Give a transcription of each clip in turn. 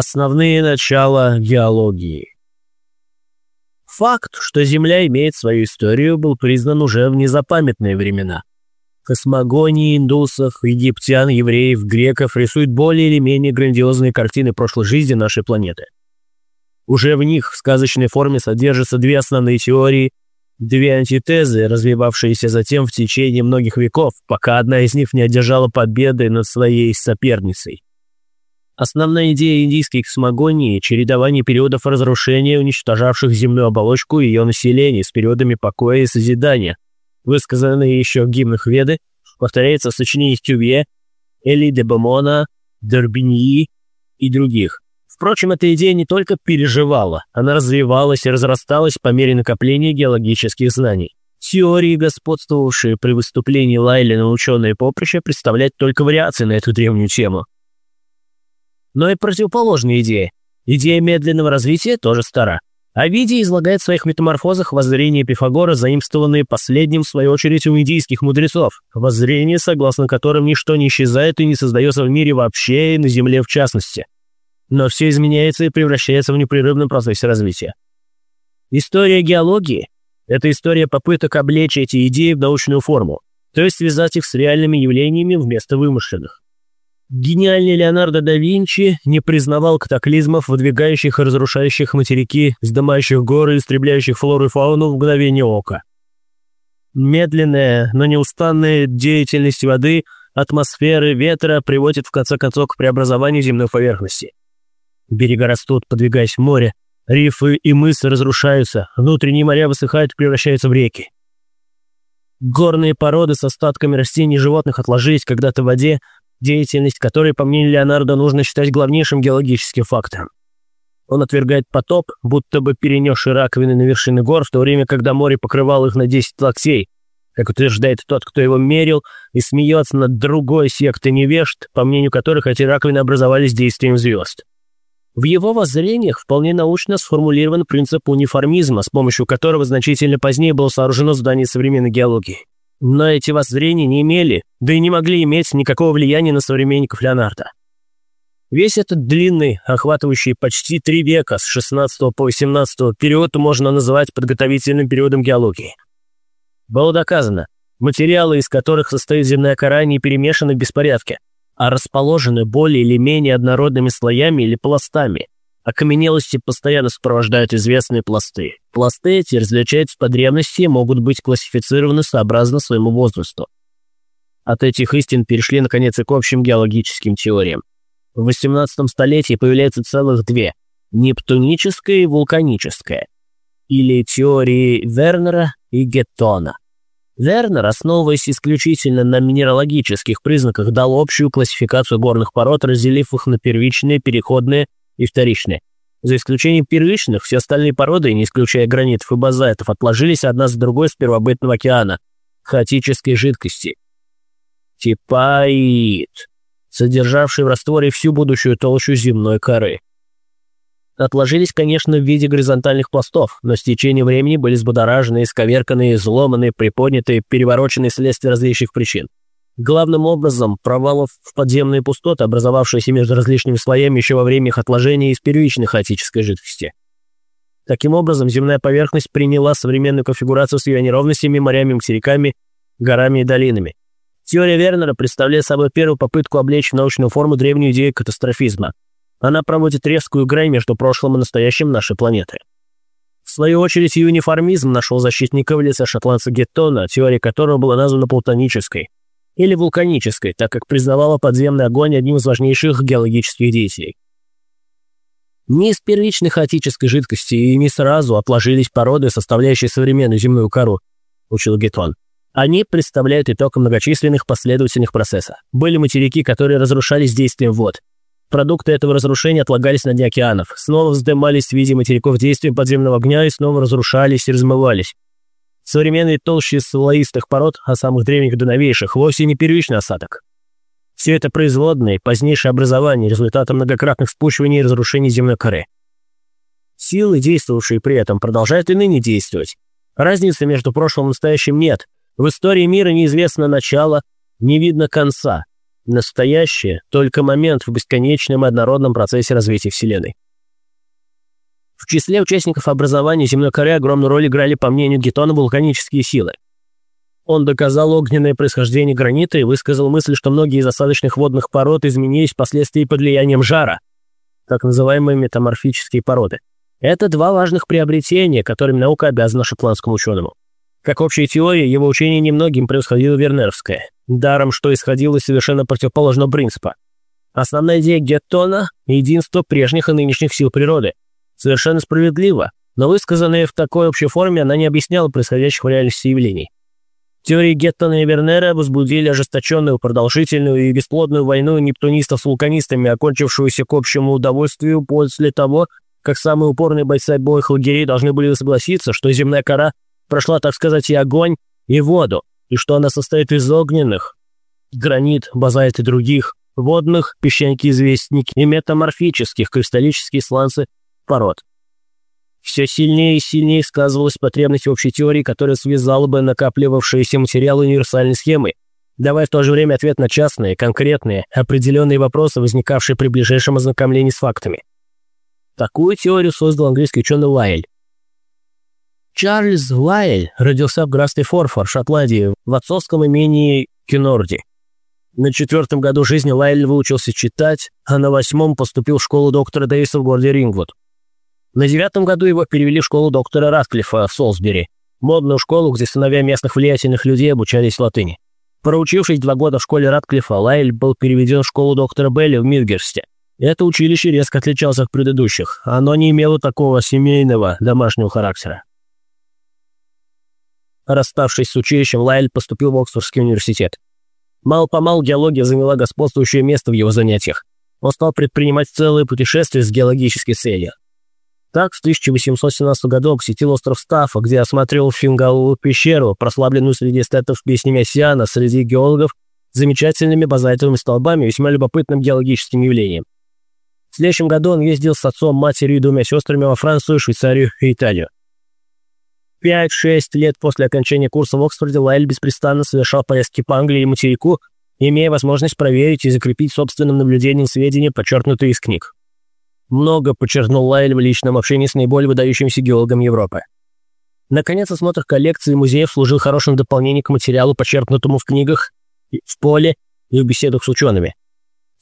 Основные начала геологии. Факт, что Земля имеет свою историю, был признан уже в незапамятные времена. Космогонии индусов, египтян, евреев, греков рисуют более или менее грандиозные картины прошлой жизни нашей планеты. Уже в них в сказочной форме содержатся две основные теории, две антитезы, развивавшиеся затем в течение многих веков, пока одна из них не одержала победы над своей соперницей. Основная идея индийской космогонии – чередование периодов разрушения, уничтожавших земную оболочку и ее население с периодами покоя и созидания, высказанные еще в гимнах Веды, повторяется в сочинениях Тювье, Эли де Бомона, Дербиньи и других. Впрочем, эта идея не только переживала, она развивалась и разрасталась по мере накопления геологических знаний. Теории, господствовавшие при выступлении Лайли на ученые поприще, представляют только вариации на эту древнюю тему – но и противоположная идея. Идея медленного развития тоже стара. Овидий излагает в своих метаморфозах воззрения Пифагора, заимствованные последним, в свою очередь, у индийских мудрецов. Воззрения, согласно которым ничто не исчезает и не создается в мире вообще и на Земле в частности. Но все изменяется и превращается в непрерывном процессе развития. История геологии – это история попыток облечь эти идеи в научную форму, то есть связать их с реальными явлениями вместо вымышленных. Гениальный Леонардо да Винчи не признавал катаклизмов, выдвигающих и разрушающих материки, сдымающих горы, истребляющих флору и фауну в мгновение ока. Медленная, но неустанная деятельность воды, атмосферы, ветра приводит в конце концов к преобразованию земной поверхности. Берега растут, подвигаясь в море, рифы и мысы разрушаются, внутренние моря высыхают и превращаются в реки. Горные породы с остатками растений и животных отложились когда-то в воде, деятельность которой, по мнению Леонардо, нужно считать главнейшим геологическим фактором. Он отвергает потоп, будто бы перенесший раковины на вершины гор, в то время, когда море покрывало их на 10 локтей, как утверждает тот, кто его мерил, и смеется над другой сектой невежд, по мнению которых эти раковины образовались действием звезд. В его воззрениях вполне научно сформулирован принцип униформизма, с помощью которого значительно позднее было сооружено здание современной геологии. Но эти воззрения не имели, да и не могли иметь никакого влияния на современников Леонардо. Весь этот длинный, охватывающий почти три века с 16 по 18 период можно называть подготовительным периодом геологии. Было доказано, материалы, из которых состоит земная кора, не перемешаны в беспорядке, а расположены более или менее однородными слоями или пластами – Окаменелости постоянно сопровождают известные пласты. Пласты эти различаются по древности и могут быть классифицированы сообразно своему возрасту. От этих истин перешли, наконец, и к общим геологическим теориям. В 18 столетии появляются целых две – нептуническая и вулканическая, или теории Вернера и Геттона. Вернер, основываясь исключительно на минералогических признаках, дал общую классификацию горных пород, разделив их на первичные, переходные и вторичные. За исключением первичных, все остальные породы, не исключая гранитов и базальтов, отложились одна за другой с первобытного океана, хаотической жидкости. Типаид, содержавший в растворе всю будущую толщу земной коры. Отложились, конечно, в виде горизонтальных пластов, но с течением времени были сбудоражены, исковерканы, изломаны, приподняты, переворочены вследствие различных причин. Главным образом, провалов в подземные пустоты, образовавшиеся между различными слоями еще во время их отложения из первичной хаотической жидкости. Таким образом, земная поверхность приняла современную конфигурацию с ее неровностями, морями, материками, горами и долинами. Теория Вернера представляет собой первую попытку облечь в научную форму древнюю идею катастрофизма. Она проводит резкую грань между прошлым и настоящим нашей планеты. В свою очередь, юниформизм нашел защитника в лице шотландца Геттона, теория которого была названа плутонической – или вулканической, так как признавала подземный огонь одним из важнейших геологических деятелей. Не из первичной хаотической жидкости и не сразу отложились породы, составляющие современную земную кору, учил Гетон. Они представляют итог многочисленных последовательных процессов. Были материки, которые разрушались действием вод. Продукты этого разрушения отлагались на дне океанов, снова вздымались в виде материков действием подземного огня и снова разрушались и размывались. Современные толщи слоистых пород, а самых древних до новейших, вовсе не первичный осадок. Все это производные, позднейшее образование, результатом многократных спущиваний и разрушений земной коры. Силы, действовавшие при этом, продолжают и ныне действовать. Разницы между прошлым и настоящим нет. В истории мира неизвестно начало, не видно конца. Настоящее – только момент в бесконечном и однородном процессе развития Вселенной. В числе участников образования земной коры огромную роль играли, по мнению Геттона, вулканические силы. Он доказал огненное происхождение гранита и высказал мысль, что многие из осадочных водных пород изменились впоследствии под влиянием жара, так называемые метаморфические породы. Это два важных приобретения, которыми наука обязана шотландскому ученому. Как общая теория, его учение немногим превосходило Вернеровское, даром, что исходило совершенно противоположного принципа. Основная идея Геттона – единство прежних и нынешних сил природы. Совершенно справедливо, но высказанная в такой общей форме она не объясняла происходящих в реальности явлений. Теории Геттона и Вернера возбудили ожесточенную, продолжительную и бесплодную войну нептунистов с вулканистами, окончившуюся к общему удовольствию после того, как самые упорные бойцы обоих лагерей должны были согласиться, что земная кора прошла, так сказать, и огонь, и воду, и что она состоит из огненных, гранит, базальт и других, водных, песчаники-известники и метаморфических, кристаллические сланцы пород. Все сильнее и сильнее сказывалась потребность общей теории, которая связала бы накапливавшиеся материалы универсальной схемой, давая в то же время ответ на частные, конкретные, определенные вопросы, возникавшие при ближайшем ознакомлении с фактами. Такую теорию создал английский ученый Лайль. Чарльз Лайль родился в графстве Форфор, Шотландии, в отцовском имении Кенорди. На четвертом году жизни Лайль выучился читать, а на восьмом поступил в школу доктора Дэвиса в городе Рингвуд. На девятом году его перевели в школу доктора Ратклиффа в Солсбери, модную школу, где сыновья местных влиятельных людей обучались латыни. Проучившись два года в школе Ратклиффа, Лайль был переведен в школу доктора Белли в Мидгерсте. Это училище резко отличалось от предыдущих. Оно не имело такого семейного, домашнего характера. Расставшись с училищем, Лайль поступил в Оксфордский университет. Мало-помалу геология заняла господствующее место в его занятиях. Он стал предпринимать целые путешествия с геологической целью. Так, в 1817 году посетил остров Стаффа, где осмотрел Фингаловую пещеру, прославленную среди эстетов песнями Осиана, среди геологов, замечательными базальтовыми столбами и весьма любопытным геологическим явлением. В следующем году он ездил с отцом, матерью и двумя сестрами во Францию, Швейцарию и Италию. Пять-шесть лет после окончания курса в Оксфорде Лайль беспрестанно совершал поездки по Англии и материку, имея возможность проверить и закрепить собственным наблюдением сведения, подчеркнутые из книг. Много подчеркнул Лайль в личном общении с наиболее выдающимся геологом Европы. Наконец, осмотр коллекции музеев служил хорошим дополнением к материалу, подчеркнутому в книгах, в поле и в беседах с учеными.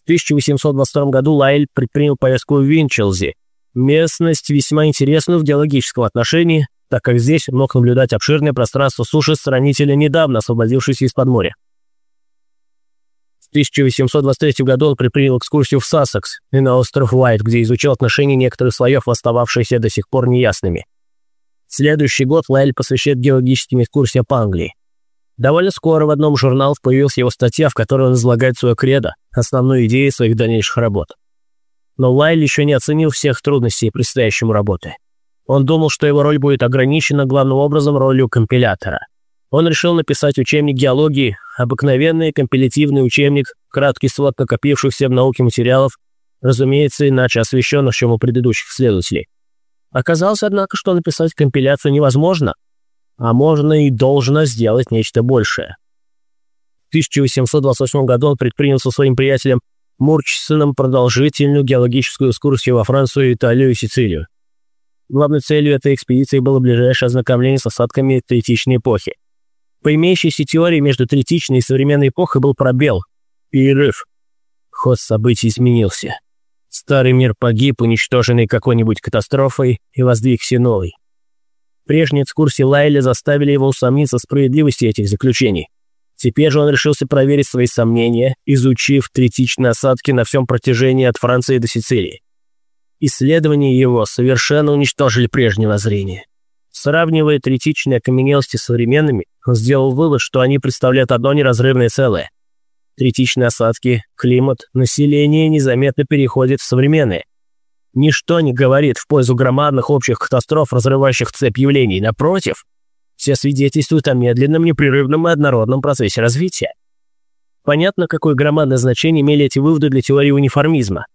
В 1822 году Лайль предпринял поездку в Винчелзи, местность весьма интересную в геологическом отношении, так как здесь мог наблюдать обширное пространство суши сравнительно недавно освободившейся из-под моря. В 1823 году он предпринял экскурсию в Сассекс и на остров Уайт, где изучал отношения некоторых слоев, остававшиеся до сих пор неясными. Следующий год Лайль посвящает геологическим экскурсиям по Англии. Довольно скоро в одном из журналов появилась его статья, в которой он излагает свое кредо, основную идею своих дальнейших работ. Но Лайль еще не оценил всех трудностей предстоящему работы. Он думал, что его роль будет ограничена главным образом ролью компилятора – он решил написать учебник геологии, обыкновенный компилятивный учебник, краткий свод накопившихся в науке материалов, разумеется, иначе освещенных, чем у предыдущих исследователей. Оказалось, однако, что написать компиляцию невозможно, а можно и должно сделать нечто большее. В 1828 году он предпринял со своим приятелем Мурчисоном продолжительную геологическую экскурсию во Францию, Италию и Сицилию. Главной целью этой экспедиции было ближайшее ознакомление с осадками третичной эпохи. По имеющейся теории между третичной и современной эпохой был пробел, перерыв. Ход событий изменился. Старый мир погиб, уничтоженный какой-нибудь катастрофой, и воздвигся новый. Прежние экскурсии Лайля заставили его усомниться в справедливости этих заключений. Теперь же он решился проверить свои сомнения, изучив третичные осадки на всем протяжении от Франции до Сицилии. Исследования его совершенно уничтожили прежнее воззрение. Сравнивая третичные окаменелости с современными, он сделал вывод, что они представляют одно неразрывное целое. Третичные осадки, климат, население незаметно переходят в современные. Ничто не говорит в пользу громадных общих катастроф, разрывающих цепь явлений. Напротив, все свидетельствуют о медленном, непрерывном и однородном процессе развития. Понятно, какое громадное значение имели эти выводы для теории униформизма.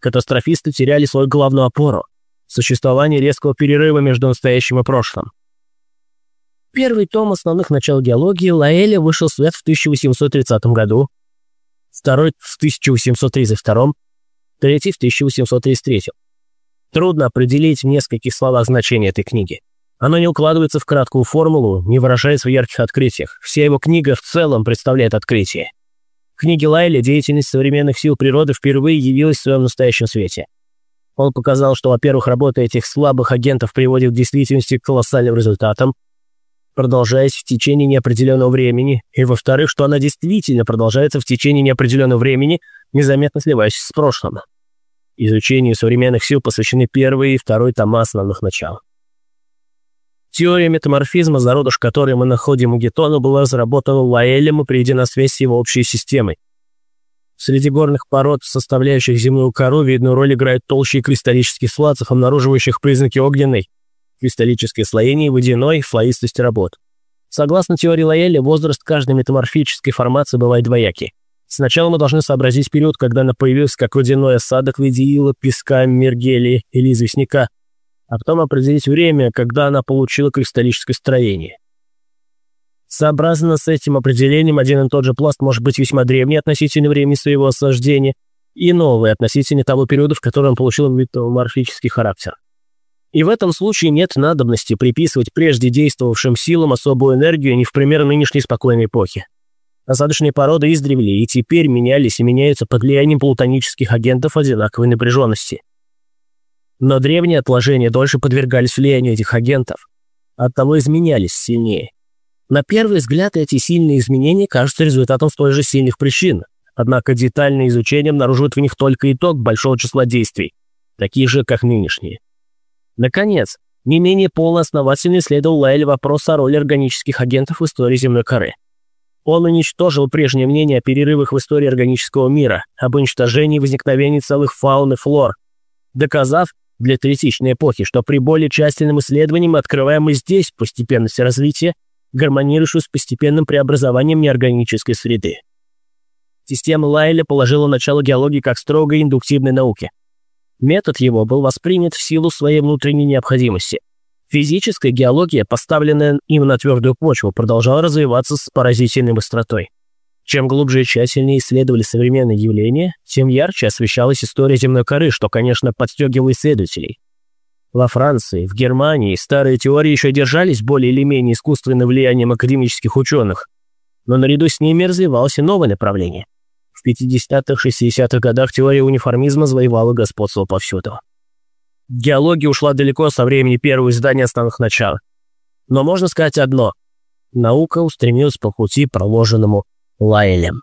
Катастрофисты теряли свою главную опору существование резкого перерыва между настоящим и прошлым. Первый том основных начал геологии Лаэля вышел в свет в 1830 году. второй в 1832, третий в 1833. Трудно определить в нескольких словах значение этой книги. Оно не укладывается в краткую формулу, не выражается в ярких открытиях. Вся его книга в целом представляет открытие. В книге Лайля деятельность современных сил природы впервые явилась в своем настоящем свете. Он показал, что, во-первых, работа этих слабых агентов приводит в действительности к колоссальным результатам, продолжаясь в течение неопределенного времени, и, во-вторых, что она действительно продолжается в течение неопределенного времени, незаметно сливаясь с прошлым. Изучению современных сил посвящены первый и второй тома основных начал. Теория метаморфизма, зародыш которой мы находим у Гетона, была разработана Лаэлем и приведена связь с его общей системой. Среди горных пород, составляющих земную кору, видную роль играют толщи кристаллических сладцев, обнаруживающих признаки огненной, кристаллическое слоение и водяной, слоистость работ. Согласно теории Лаэля, возраст каждой метаморфической формации бывает двоякий. Сначала мы должны сообразить период, когда она появилась как водяной осадок в виде ила, песка, мергелии или известняка, а потом определить время, когда она получила кристаллическое строение. Сообразно с этим определением, один и тот же пласт может быть весьма древний относительно времени своего осаждения и новый относительно того периода, в котором он получил метаморфический характер. И в этом случае нет надобности приписывать прежде действовавшим силам особую энергию не в пример нынешней спокойной эпохи. Осадочные породы издревле и теперь менялись и меняются под влиянием плутонических агентов одинаковой напряженности. Но древние отложения дольше подвергались влиянию этих агентов, оттого изменялись сильнее. На первый взгляд эти сильные изменения кажутся результатом столь же сильных причин, однако детальное изучение обнаруживает в них только итог большого числа действий, таких же, как нынешние. Наконец, не менее полноосновательно исследовал Лайль вопрос о роли органических агентов в истории земной коры. Он уничтожил прежнее мнение о перерывах в истории органического мира, об уничтожении и возникновении целых фаун и флор, доказав, для третичной эпохи, что при более тщательном исследовании мы открываем и здесь постепенность развития, гармонирующую с постепенным преобразованием неорганической среды. Система Лайля положила начало геологии как строгой индуктивной науке. Метод его был воспринят в силу своей внутренней необходимости. Физическая геология, поставленная им на твердую почву, продолжала развиваться с поразительной быстротой. Чем глубже и тщательнее исследовали современные явления, тем ярче освещалась история земной коры, что, конечно, подстегивало исследователей. Во Франции, в Германии старые теории еще держались более или менее искусственным влиянием академических ученых, но наряду с ними развивалось и новое направление. В 50-60-х годах теория униформизма завоевала господство повсюду. Геология ушла далеко со времени первого издания основных начал. Но можно сказать одно – наука устремилась по пути, проложенному Лайлем.